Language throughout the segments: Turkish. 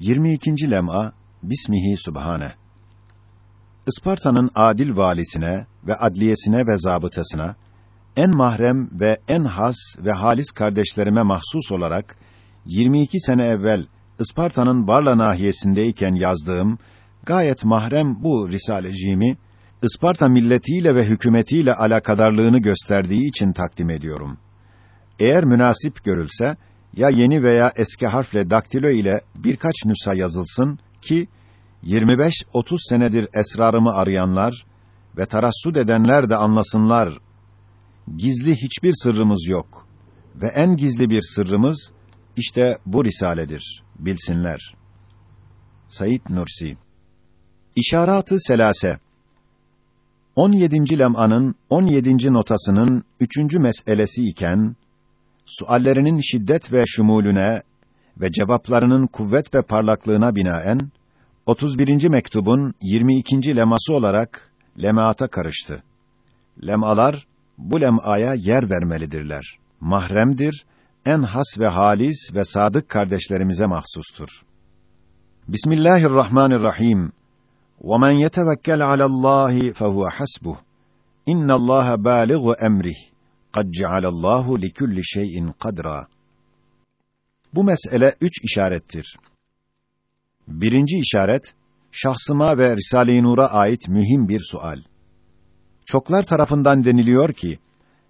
22. lem'a Bismihi Subhane. Isparta'nın adil valisine ve adliyesine ve zabıtasına en mahrem ve en has ve halis kardeşlerime mahsus olarak 22 sene evvel Isparta'nın Barla nahiyesindeyken yazdığım gayet mahrem bu risaleciğimi Isparta milletiyle ve hükümetiyle alakadarlığını gösterdiği için takdim ediyorum. Eğer münasip görülse ya yeni veya eski harfle daktilo ile birkaç nüsha yazılsın ki 25-30 senedir esrarımı arayanlar ve tarassud edenler de anlasınlar. Gizli hiçbir sırrımız yok ve en gizli bir sırrımız işte bu risaledir. Bilsinler. Said Nursi İşaratı selase 17. lem'anın 17. notasının 3. meselesi iken suallerinin şiddet ve şumulüne ve cevaplarının kuvvet ve parlaklığına binaen 31. mektubun 22. leması olarak lemaata karıştı. Lemalar bu lemaya yer vermelidirler. Mahremdir, en has ve halis ve sadık kardeşlerimize mahsustur. Bismillahirrahmanirrahim. وَمَنْ يَتَوَكَّلْ عَلَى اللّٰهِ فَهُوَ حَسْبُهُ اِنَّ اللّٰهَ بَالِغُ اَمْرِهِ kad cealallahu likulli şeyin kadra. Bu mesele üç işarettir. Birinci işaret, şahsıma ve Risale-i Nur'a ait mühim bir sual. Çoklar tarafından deniliyor ki,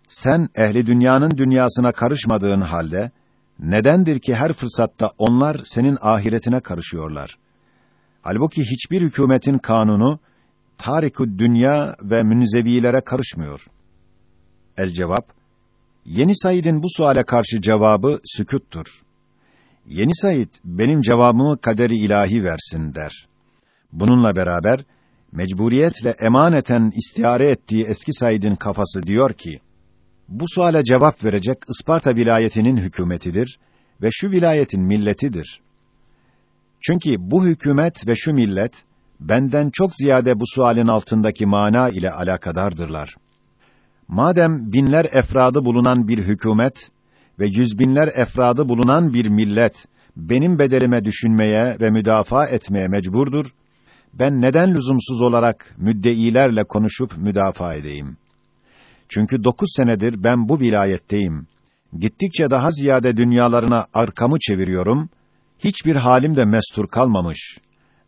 sen ehli dünyanın dünyasına karışmadığın halde, nedendir ki her fırsatta onlar senin ahiretine karışıyorlar? Halbuki hiçbir hükümetin kanunu, tarikud dünya ve münzevilere karışmıyor. El cevap, Yeni Said'in bu suale karşı cevabı sükuttur. Yeni Said, benim cevabımı kaderi ilahi versin der. Bununla beraber, mecburiyetle emaneten istihare ettiği eski Said'in kafası diyor ki, bu suale cevap verecek Isparta vilayetinin hükümetidir ve şu vilayetin milletidir. Çünkü bu hükümet ve şu millet, benden çok ziyade bu sualin altındaki mana ile alakadardırlar. Madem binler efradı bulunan bir hükümet ve yüz binler efradı bulunan bir millet, benim bedelime düşünmeye ve müdafaa etmeye mecburdur, ben neden lüzumsuz olarak müddeilerle konuşup müdafaa edeyim? Çünkü dokuz senedir ben bu vilayetteyim. Gittikçe daha ziyade dünyalarına arkamı çeviriyorum, hiçbir halim de mestur kalmamış.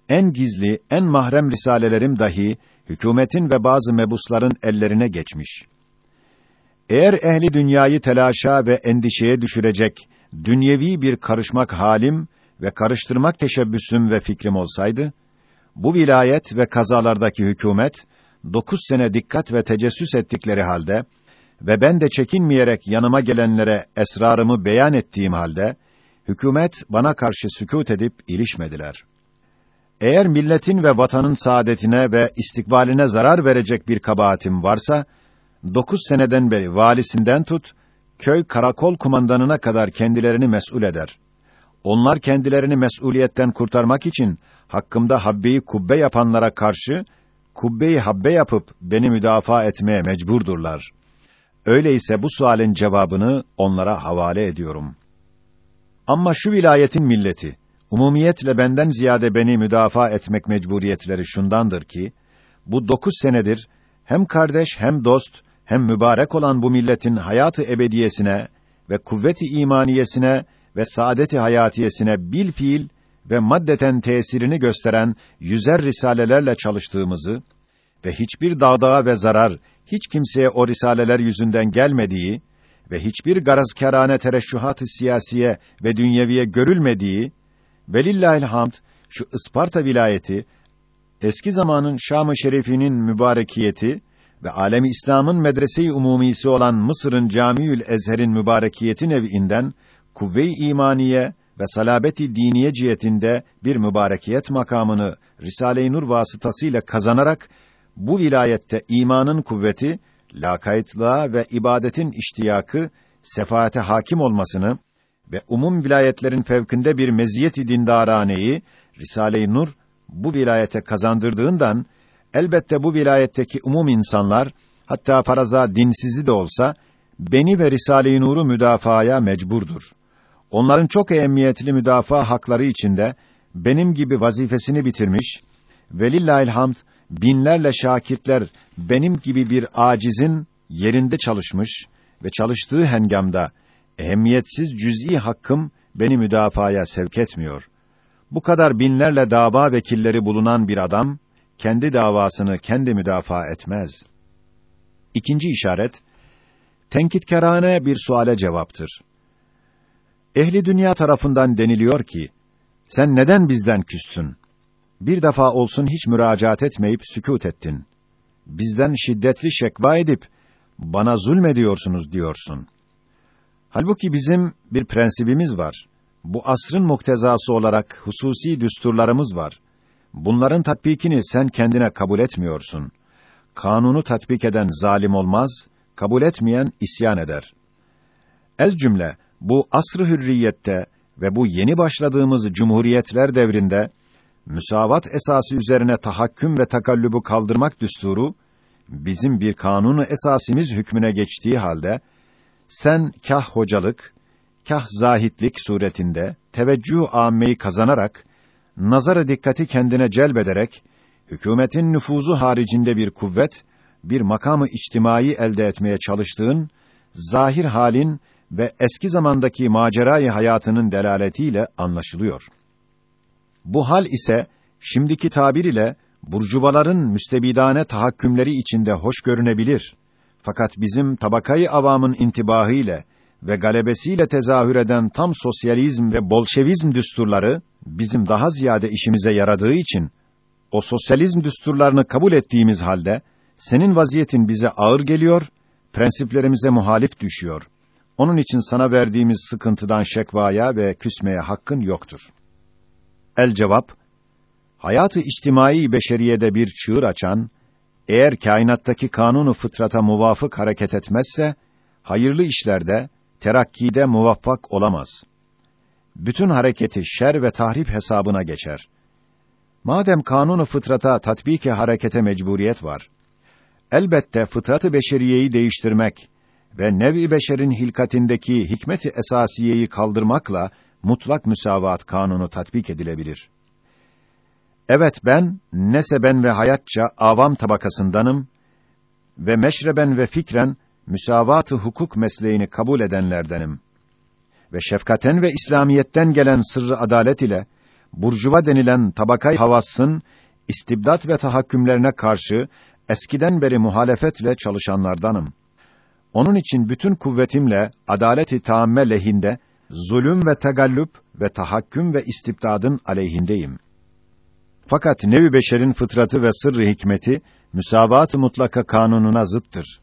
En gizli, en mahrem risalelerim dahi, hükümetin ve bazı mebusların ellerine geçmiş. Eğer ehli dünyayı telaşa ve endişeye düşürecek, dünyevi bir karışmak halim ve karıştırmak teşebbüsüm ve fikrim olsaydı, bu vilayet ve kazalardaki hükümet, dokuz sene dikkat ve tecessüs ettikleri halde ve ben de çekinmeyerek yanıma gelenlere esrarımı beyan ettiğim halde, hükümet bana karşı sükût edip ilişmediler. Eğer milletin ve vatanın saadetine ve istikbaline zarar verecek bir kabahatim varsa, dokuz seneden beri valisinden tut, köy karakol kumandanına kadar kendilerini mesul eder. Onlar kendilerini mesuliyetten kurtarmak için hakkımda habbeyi kubbe yapanlara karşı kubbeyi habbe yapıp beni müdafaa etmeye mecburdurlar. Öyleyse bu sualin cevabını onlara havale ediyorum. Ama şu vilayetin milleti, umumiyetle benden ziyade beni müdafaa etmek mecburiyetleri şundandır ki, bu dokuz senedir, hem kardeş hem dost, hem mübarek olan bu milletin hayatı ebediyesine ve kuvveti imaniyesine ve saadeti hayatiyesine bil fiil ve maddeten tesirini gösteren yüzer risalelerle çalıştığımızı ve hiçbir dağdağa ve zarar hiç kimseye o risaleler yüzünden gelmediği ve hiçbir garazkârane tereşşuhat-ı siyasiye ve dünyeviye görülmediği velillahil hamd şu Isparta vilayeti eski zamanın Şam-ı Şerifinin mübarekiyeti ve alemi İslam'ın medrese-i umumisi olan Mısır'ın Camiül Ezher'in mübarekiyeti nevi'inden kuvve-i imaniye ve salabeti diniye cihetinde bir mübarekiyet makamını Risale-i Nur vasıtasıyla kazanarak bu vilayette imanın kuvveti, lakaytlığa ve ibadetin iştiyakı, sefaate hakim olmasını ve umum vilayetlerin fevkinde bir meziyet-i dindaraneyi Risale-i Nur bu vilayete kazandırdığından elbette bu vilayetteki umum insanlar hatta faraza dinsizi de olsa beni ve Risale-i Nur'u müdafaaya mecburdur. Onların çok ehemmiyetli müdafaa hakları içinde benim gibi vazifesini bitirmiş, velillahilhamd binlerle şakirtler benim gibi bir acizin yerinde çalışmış ve çalıştığı hengamda ehemmiyetsiz cüz'i hakkım beni müdafaya sevk etmiyor. Bu kadar binlerle dava vekilleri bulunan bir adam kendi davasını kendi müdafaa etmez. İkinci işaret tenkitkarane bir suale cevaptır. Ehli dünya tarafından deniliyor ki sen neden bizden küstün? Bir defa olsun hiç müracaat etmeyip sükût ettin. Bizden şiddetli şekva edip bana zulmediyorsunuz diyorsun. Halbuki bizim bir prensibimiz var. Bu asrın muktezası olarak hususi düsturlarımız var. Bunların tatbikini sen kendine kabul etmiyorsun. Kanunu tatbik eden zalim olmaz, kabul etmeyen isyan eder. El cümle bu asr-ı hürriyette ve bu yeni başladığımız cumhuriyetler devrinde müsavat esası üzerine tahakküm ve takallübü kaldırmak düsturu bizim bir kanunu esasimiz hükmüne geçtiği halde sen kah hocalık, kah zahitlik suretinde teveccüh âmmeyi kazanarak nazara dikkati kendine celbederek hükümetin nüfuzu haricinde bir kuvvet, bir makamı içtimai elde etmeye çalıştığın zahir halin ve eski zamandaki macerayı hayatının delaletiyle anlaşılıyor. Bu hal ise şimdiki tabir ile burjuvaların müstebidane tahakkümleri içinde hoş görünebilir. Fakat bizim tabakayı avamın intibahı ile ve galebesiyle tezahür eden tam sosyalizm ve bolşevizm düsturları bizim daha ziyade işimize yaradığı için o sosyalizm düsturlarını kabul ettiğimiz halde senin vaziyetin bize ağır geliyor, prensiplerimize muhalif düşüyor. Onun için sana verdiğimiz sıkıntıdan şekvaya ve küsmeye hakkın yoktur. El cevap Hayatı içtimai beşeriyede bir çığır açan, eğer kainattaki kanunu fıtrata muvafık hareket etmezse hayırlı işlerde, terakkide muvaffak olamaz. Bütün hareketi şer ve tahrip hesabına geçer. Madem kanunu fıtrata tatbiki harekete mecburiyet var, elbette fıtratı beşeriyeyi değiştirmek ve nevi beşerin hilkatindeki hikmeti esasiyeyi kaldırmakla mutlak müsavat kanunu tatbik edilebilir. Evet ben neseben ve hayatça avam tabakasındanım ve meşreben ve fikren müsavat-ı hukuk mesleğini kabul edenlerdenim. Ve şefkaten ve İslamiyetten gelen sırrı adalet ile burjuva denilen tabakay havassın istibdat ve tahakkümlerine karşı eskiden beri muhalefetle çalışanlardanım. Onun için bütün kuvvetimle adaleti taamme lehinde zulüm ve tegallüp ve tahakküm ve istibdadın aleyhindeyim. Fakat nevi beşerin fıtratı ve sırrı hikmeti müsavat-ı mutlaka kanununa zıttır.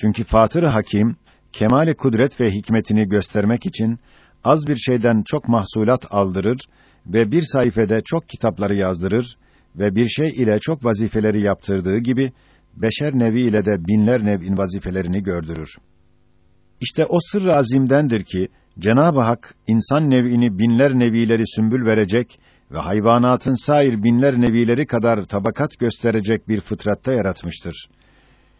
Çünkü Fatır Hakim kemale kudret ve hikmetini göstermek için az bir şeyden çok mahsulat aldırır ve bir sayfede çok kitapları yazdırır ve bir şey ile çok vazifeleri yaptırdığı gibi beşer nevi ile de binler nev'in vazifelerini gördürür. İşte o sırrı azimdendir ki Cenab-ı Hak insan nev'ini binler nevileri sümbül verecek ve hayvanatın sair binler nevileri kadar tabakat gösterecek bir fıtratta yaratmıştır.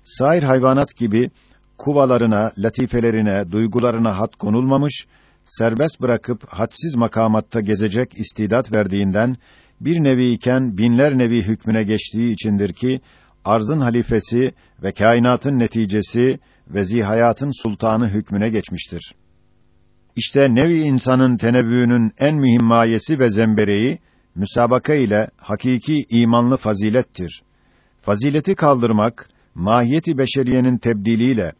Sair hayvanat gibi kuvalarına, latifelerine, duygularına hat konulmamış, serbest bırakıp hadsiz makamatta gezecek istidat verdiğinden bir nevi iken binler nevi hükmüne geçtiği içindir ki arzın halifesi ve kainatın neticesi ve zihayatın sultanı hükmüne geçmiştir. İşte nevi insanın tenebbüğünün en mühim mayesi ve zembereği müsabaka ile hakiki imanlı fazilettir. Fazileti kaldırmak mahiyeti beşeriyenin tebdiliyle,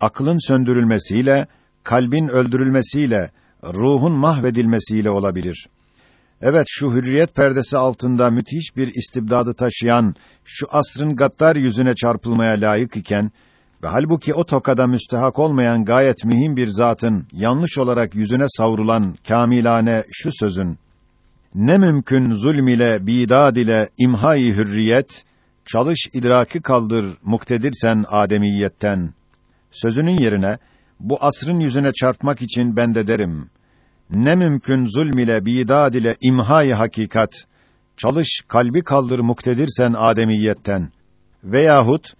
aklın söndürülmesiyle, kalbin öldürülmesiyle, ruhun mahvedilmesiyle olabilir. Evet şu hürriyet perdesi altında müthiş bir istibdadı taşıyan şu asrın gaddar yüzüne çarpılmaya layık iken ve halbuki o tokada müstehak olmayan gayet mühim bir zatın yanlış olarak yüzüne savrulan kamilane şu sözün ne mümkün zulm ile bidad ile imhai hürriyet çalış idraki kaldır muktedirsen ademiyetten. Sözünün yerine bu asrın yüzüne çarpmak için ben de derim. Ne mümkün zulm ile bidad ile imhai hakikat. Çalış kalbi kaldır muktedirsen ademiyetten. Veyahut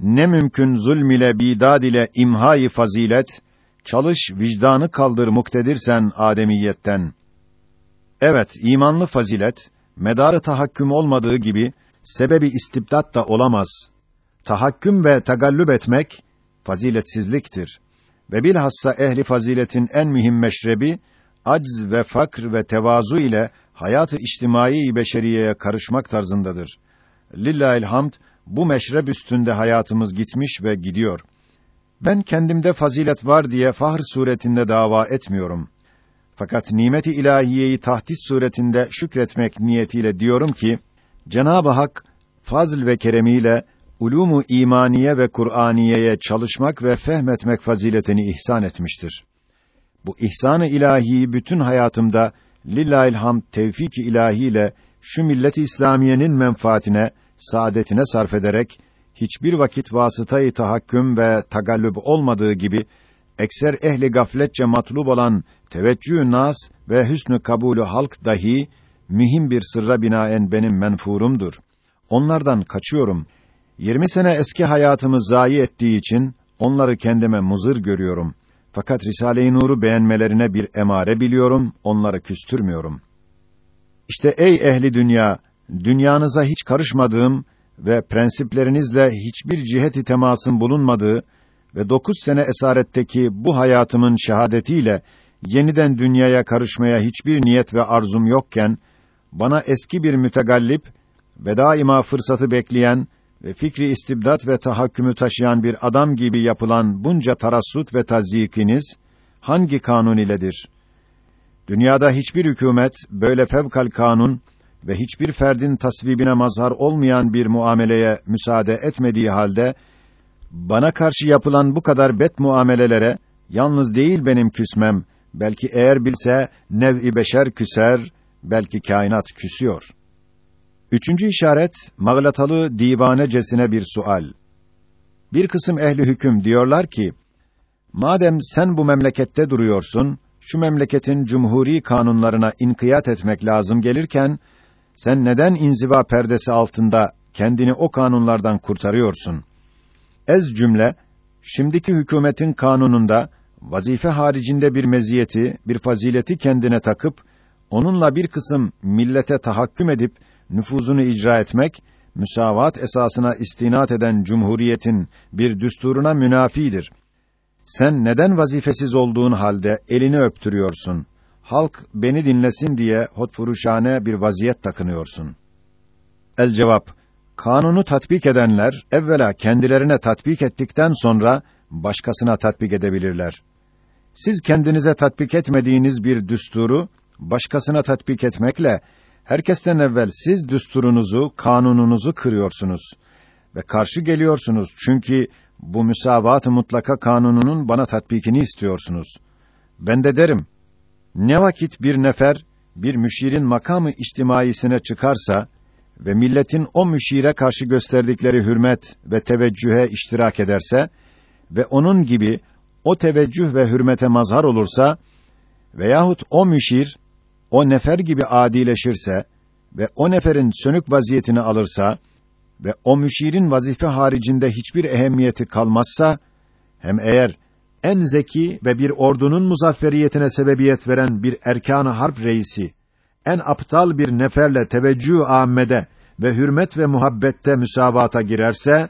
ne mümkün zulm ile bidad ile imhai fazilet. Çalış vicdanı kaldır muktedirsen ademiyetten. Evet, imanlı fazilet, medarı tahakküm olmadığı gibi, sebebi istibdat da olamaz. Tahakküm ve tagallüp etmek, faziletsizliktir. Ve bilhassa ehli faziletin en mühim meşrebi, acz ve fakr ve tevazu ile hayatı içtimai beşeriyeye karışmak tarzındadır. Lillahil hamd, bu meşrep üstünde hayatımız gitmiş ve gidiyor. Ben kendimde fazilet var diye fahr suretinde dava etmiyorum. Fakat nimeti ilahiyeyi tahdis suretinde şükretmek niyetiyle diyorum ki Cenab-ı Hak fazl ve keremiyle ulumu imaniye ve Kur'aniyeye çalışmak ve fehmetmek faziletini ihsan etmiştir. Bu ihsan-ı ilahiyi bütün hayatımda lillahil hamd tevfik-i ilahiyle şu millet-i İslamiyenin menfaatine, saadetine sarf ederek hiçbir vakit vasıtayı tahakküm ve tagallüb olmadığı gibi ekser ehli gafletçe matlub olan teveccüh nas ve hüsnü kabulü halk dahi mühim bir sırra binaen benim menfurumdur. Onlardan kaçıyorum. 20 sene eski hayatımı zayi ettiği için onları kendime muzır görüyorum. Fakat Risale-i Nur'u beğenmelerine bir emare biliyorum, onları küstürmüyorum. İşte ey ehli dünya, dünyanıza hiç karışmadığım ve prensiplerinizle hiçbir ciheti temasın bulunmadığı ve dokuz sene esaretteki bu hayatımın şehadetiyle yeniden dünyaya karışmaya hiçbir niyet ve arzum yokken, bana eski bir mütegallip daima fırsatı bekleyen ve fikri istibdat ve tahakkümü taşıyan bir adam gibi yapılan bunca tarassut ve tazyikiniz hangi kanun iledir? Dünyada hiçbir hükümet böyle fevkal kanun ve hiçbir ferdin tasvibine mazhar olmayan bir muameleye müsaade etmediği halde bana karşı yapılan bu kadar bet muamelelere yalnız değil benim küsmem, belki eğer bilse nev-i beşer küser, belki kainat küsüyor. Üçüncü işaret, mağlatalı divanecesine bir sual. Bir kısım ehli hüküm diyorlar ki, madem sen bu memlekette duruyorsun, şu memleketin cumhuri kanunlarına inkiyat etmek lazım gelirken, sen neden inziva perdesi altında kendini o kanunlardan kurtarıyorsun? Ez cümle, şimdiki hükümetin kanununda, vazife haricinde bir meziyeti, bir fazileti kendine takıp, onunla bir kısım millete tahakküm edip, nüfuzunu icra etmek, müsavat esasına istinat eden cumhuriyetin bir düsturuna münafidir. Sen neden vazifesiz olduğun halde elini öptürüyorsun? Halk beni dinlesin diye hotfuruşane bir vaziyet takınıyorsun. El cevap: Kanunu tatbik edenler evvela kendilerine tatbik ettikten sonra başkasına tatbik edebilirler. Siz kendinize tatbik etmediğiniz bir düsturu başkasına tatbik etmekle herkesten evvel siz düsturunuzu, kanununuzu kırıyorsunuz ve karşı geliyorsunuz çünkü bu müsavat-ı mutlaka kanununun bana tatbikini istiyorsunuz. Ben de derim, ne vakit bir nefer, bir müşirin makamı içtimaisine çıkarsa ve milletin o müşire karşı gösterdikleri hürmet ve teveccühe iştirak ederse ve onun gibi o teveccüh ve hürmete mazhar olursa veyahut o müşir o nefer gibi adileşirse ve o neferin sönük vaziyetini alırsa ve o müşirin vazife haricinde hiçbir ehemmiyeti kalmazsa hem eğer en zeki ve bir ordunun muzafferiyetine sebebiyet veren bir erkan harp reisi en aptal bir neferle teveccüh âmmede ve hürmet ve muhabbette müsabata girerse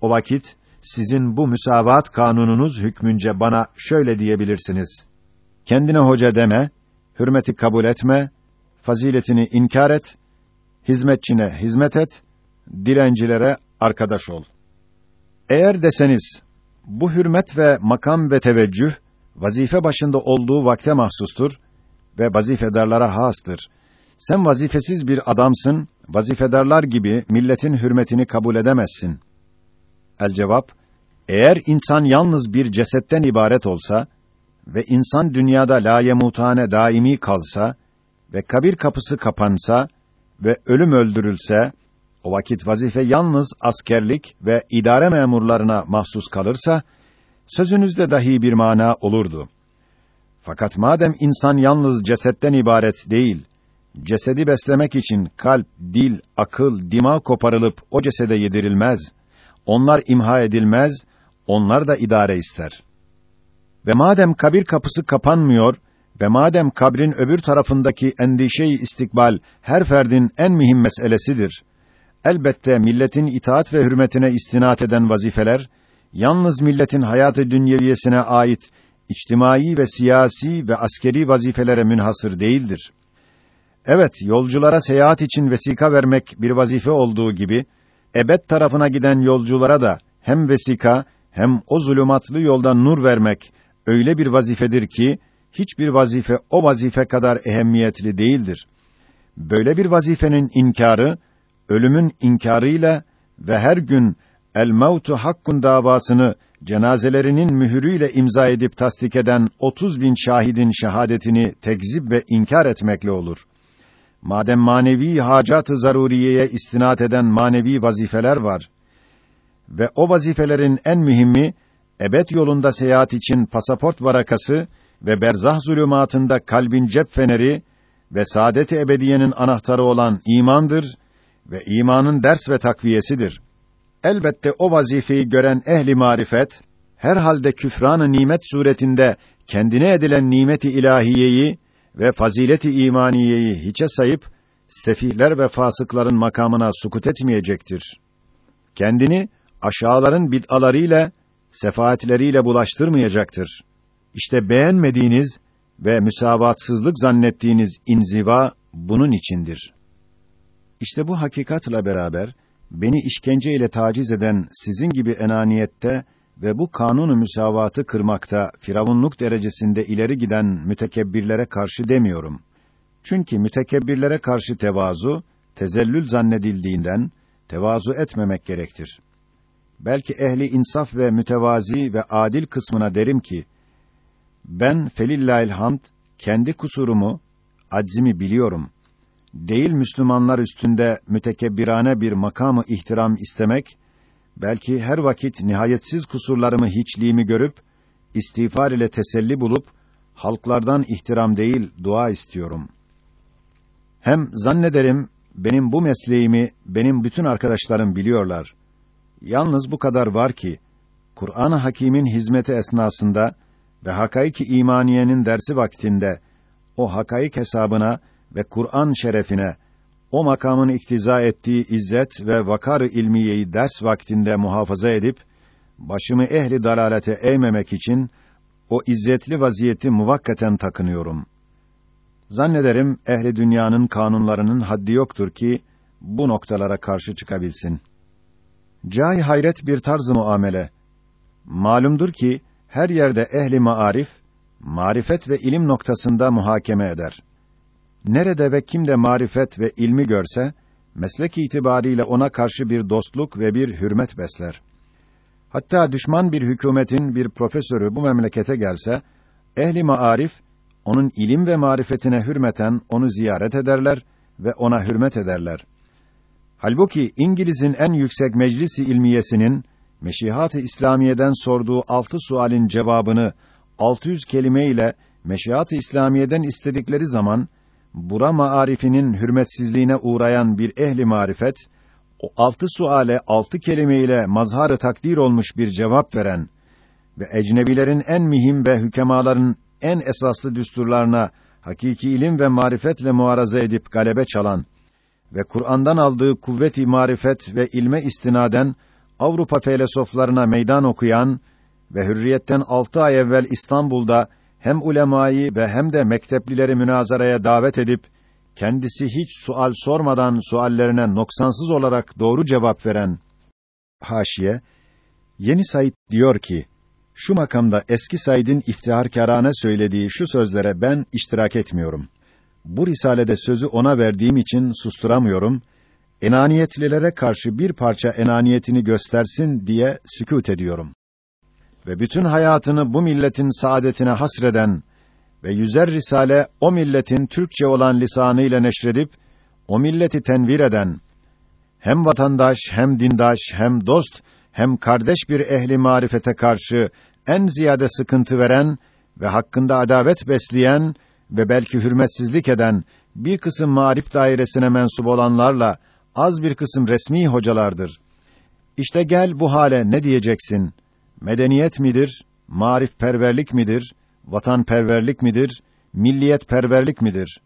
o vakit sizin bu müsavat kanununuz hükmünce bana şöyle diyebilirsiniz. Kendine hoca deme, hürmeti kabul etme, faziletini inkar et, hizmetçine hizmet et, dilencilere arkadaş ol. Eğer deseniz, bu hürmet ve makam ve teveccüh, vazife başında olduğu vakte mahsustur ve vazifedarlara hastır. Sen vazifesiz bir adamsın, vazifedarlar gibi milletin hürmetini kabul edemezsin. El cevap, eğer insan yalnız bir cesetten ibaret olsa ve insan dünyada layemutane daimi kalsa ve kabir kapısı kapansa ve ölüm öldürülse, o vakit vazife yalnız askerlik ve idare memurlarına mahsus kalırsa, sözünüzde dahi bir mana olurdu. Fakat madem insan yalnız cesetten ibaret değil, cesedi beslemek için kalp, dil, akıl, dima koparılıp o cesede yedirilmez, onlar imha edilmez, onlar da idare ister. Ve madem kabir kapısı kapanmıyor Ve madem kabrin öbür tarafındaki endişeyi istikbal her ferdin en mühim meselesidir. Elbette milletin itaat ve hürmetine istinat eden vazifeler yalnız milletin hayatı dünyeviyesine ait içtimai ve siyasi ve askeri vazifelere münhasır değildir. Evet, yolculara seyahat için vesika vermek bir vazife olduğu gibi, ebed tarafına giden yolculara da hem vesika hem o zulümatlı yoldan nur vermek öyle bir vazifedir ki hiçbir vazife o vazife kadar ehemmiyetli değildir. Böyle bir vazifenin inkarı ölümün inkarıyla ve her gün el mautu hakkun davasını cenazelerinin mühürüyle imza edip tasdik eden 30 bin şahidin şehadetini tekzip ve inkar etmekle olur. Madem manevi hacat-ı zaruriyeye istinat eden manevi vazifeler var ve o vazifelerin en mühimi ebed yolunda seyahat için pasaport varakası ve berzah zulümatında kalbin cep feneri ve saadet-i ebediyenin anahtarı olan imandır ve imanın ders ve takviyesidir. Elbette o vazifeyi gören ehli marifet herhalde küfran-ı nimet suretinde kendine edilen nimeti ilahiyeyi ve fazileti imaniyeyi hiçe sayıp sefihler ve fasıkların makamına sukut etmeyecektir. Kendini aşağıların bid'alarıyla, sefaatleriyle bulaştırmayacaktır. İşte beğenmediğiniz ve müsavatsızlık zannettiğiniz inziva bunun içindir. İşte bu hakikatla beraber beni işkence ile taciz eden sizin gibi enaniyette ve bu kanunu müsavatı kırmakta firavunluk derecesinde ileri giden mütekebbirlere karşı demiyorum. Çünkü mütekebbirlere karşı tevazu tezellül zannedildiğinden tevazu etmemek gerektir. Belki ehli insaf ve mütevazi ve adil kısmına derim ki ben felillahil hamd kendi kusurumu, aczimi biliyorum. Değil Müslümanlar üstünde mütekebbirane bir makamı ihtiram istemek belki her vakit nihayetsiz kusurlarımı hiçliğimi görüp istiğfar ile teselli bulup halklardan ihtiram değil dua istiyorum. Hem zannederim benim bu mesleğimi benim bütün arkadaşlarım biliyorlar. Yalnız bu kadar var ki Kur'an-ı Hakîm'in hizmeti esnasında ve hakaiki imaniyenin dersi vaktinde o hakaik hesabına ve Kur'an şerefine o makamın iktiza ettiği izzet ve vakar ilmiyeyi ders vaktinde muhafaza edip başımı ehli dalalete eğmemek için o izzetli vaziyeti muvakkaten takınıyorum. Zannederim ehli dünyanın kanunlarının haddi yoktur ki bu noktalara karşı çıkabilsin. Cay hayret bir tarz muamele. Malumdur ki her yerde ehli maarif marifet ve ilim noktasında muhakeme eder nerede ve kimde marifet ve ilmi görse, meslek itibariyle ona karşı bir dostluk ve bir hürmet besler. Hatta düşman bir hükümetin bir profesörü bu memlekete gelse, ehli maarif, onun ilim ve marifetine hürmeten onu ziyaret ederler ve ona hürmet ederler. Halbuki İngiliz'in en yüksek meclisi ilmiyesinin Meşihat-ı İslamiye'den sorduğu altı sualin cevabını 600 kelime ile Meşihat-ı İslamiye'den istedikleri zaman bura maarifinin hürmetsizliğine uğrayan bir ehli marifet, o altı suale altı kelimeyle mazharı takdir olmuş bir cevap veren ve ecnebilerin en mühim ve hükemaların en esaslı düsturlarına hakiki ilim ve marifetle muaraza edip galebe çalan ve Kur'an'dan aldığı kuvvet-i marifet ve ilme istinaden Avrupa felsefelerine meydan okuyan ve hürriyetten altı ay evvel İstanbul'da hem ulemayı ve hem de mekteplileri münazaraya davet edip kendisi hiç sual sormadan suallerine noksansız olarak doğru cevap veren Haşiye Yeni Said diyor ki şu makamda eski Said'in iftiharkârane söylediği şu sözlere ben iştirak etmiyorum. Bu risalede sözü ona verdiğim için susturamıyorum. Enaniyetlilere karşı bir parça enaniyetini göstersin diye sükût ediyorum ve bütün hayatını bu milletin saadetine hasreden ve yüzer risale o milletin Türkçe olan lisanıyla neşredip o milleti tenvir eden hem vatandaş hem dindaş hem dost hem kardeş bir ehli marifete karşı en ziyade sıkıntı veren ve hakkında adavet besleyen ve belki hürmetsizlik eden bir kısım marif dairesine mensup olanlarla az bir kısım resmi hocalardır. İşte gel bu hale ne diyeceksin? medeniyet midir, marifperverlik midir, vatanperverlik midir, milliyet perverlik midir?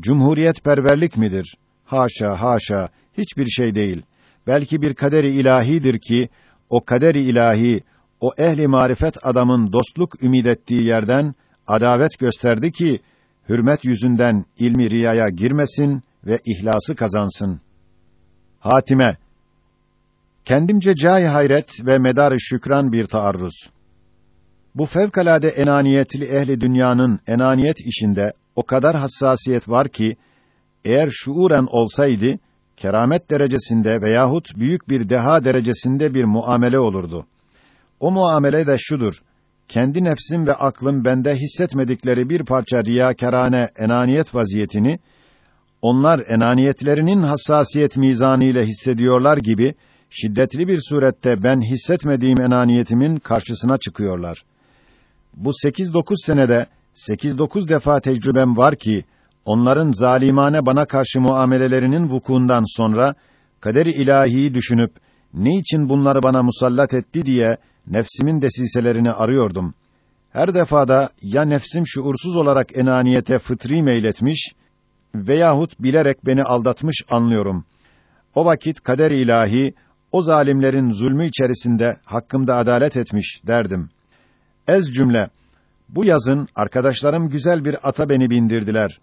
Cumhuriyet perverlik midir? Haşa, haşa, hiçbir şey değil. Belki bir kaderi ilahidir ki, o kaderi ilahi, o ehli marifet adamın dostluk ümid ettiği yerden, adavet gösterdi ki, hürmet yüzünden ilmi riyaya girmesin ve ihlası kazansın. Hatime Kendimce cay hayret ve medar şükran bir taarruz. Bu fevkalade enaniyetli ehli dünyanın enaniyet işinde o kadar hassasiyet var ki eğer şuuren olsaydı keramet derecesinde veyahut büyük bir deha derecesinde bir muamele olurdu. O muamele de şudur: kendi nefsim ve aklım bende hissetmedikleri bir parça riyakarane enaniyet vaziyetini onlar enaniyetlerinin hassasiyet mizanı ile hissediyorlar gibi şiddetli bir surette ben hissetmediğim enaniyetimin karşısına çıkıyorlar. Bu sekiz dokuz senede sekiz dokuz defa tecrübem var ki onların zalimane bana karşı muamelelerinin vukuundan sonra kaderi ilahiyi düşünüp ne için bunları bana musallat etti diye nefsimin desiselerini arıyordum. Her defada ya nefsim şuursuz olarak enaniyete fıtri meyletmiş veyahut bilerek beni aldatmış anlıyorum. O vakit kader ilahi o zalimlerin zulmü içerisinde hakkımda adalet etmiş derdim. Ez cümle bu yazın arkadaşlarım güzel bir ata beni bindirdiler.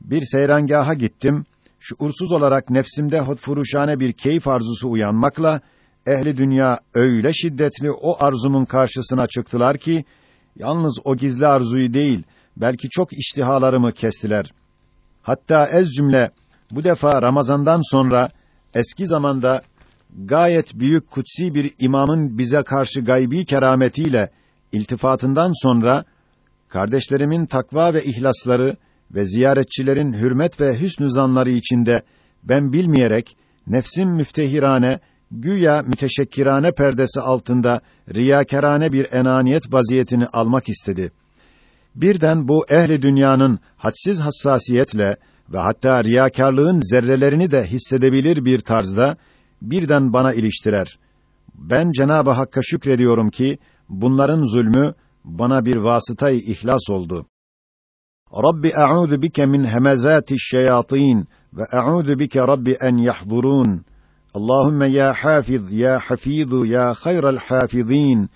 Bir seyrangaha gittim. Şuursuz olarak nefsimde hotfuruşane bir keyif arzusu uyanmakla ehli dünya öyle şiddetli o arzumun karşısına çıktılar ki yalnız o gizli arzuyu değil belki çok iştihalarımı kestiler. Hatta ez cümle bu defa Ramazan'dan sonra eski zamanda gayet büyük kutsi bir imamın bize karşı gaybi kerametiyle iltifatından sonra kardeşlerimin takva ve ihlasları ve ziyaretçilerin hürmet ve hüsnü zanları içinde ben bilmeyerek nefsim müftehirane güya müteşekkirane perdesi altında riyakarane bir enaniyet vaziyetini almak istedi. Birden bu ehli dünyanın hadsiz hassasiyetle ve hatta riyakarlığın zerrelerini de hissedebilir bir tarzda birden bana iliştiler. Ben Cenab-ı Hakk'a şükrediyorum ki bunların zulmü bana bir vasıtayı ihlas oldu. Rabbi a'udhu bike min hemezati'ş şeyatin ve a'udhu bike Rabbi en yahdurun. Allahumme ya hafiz ya hafizu ya hayral hafizin.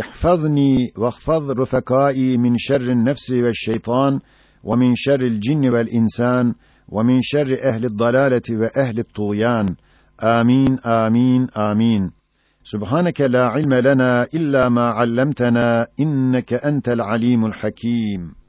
احفظني واحفظ رفقائي من شر النفس والشيطان ومن شر الجن والإنسان ومن شر أهل الضلالة وأهل الطغيان. آمين آمين آمين. سبحانك لا علم لنا إلا ما علمتنا إنك أنت العليم الحكيم.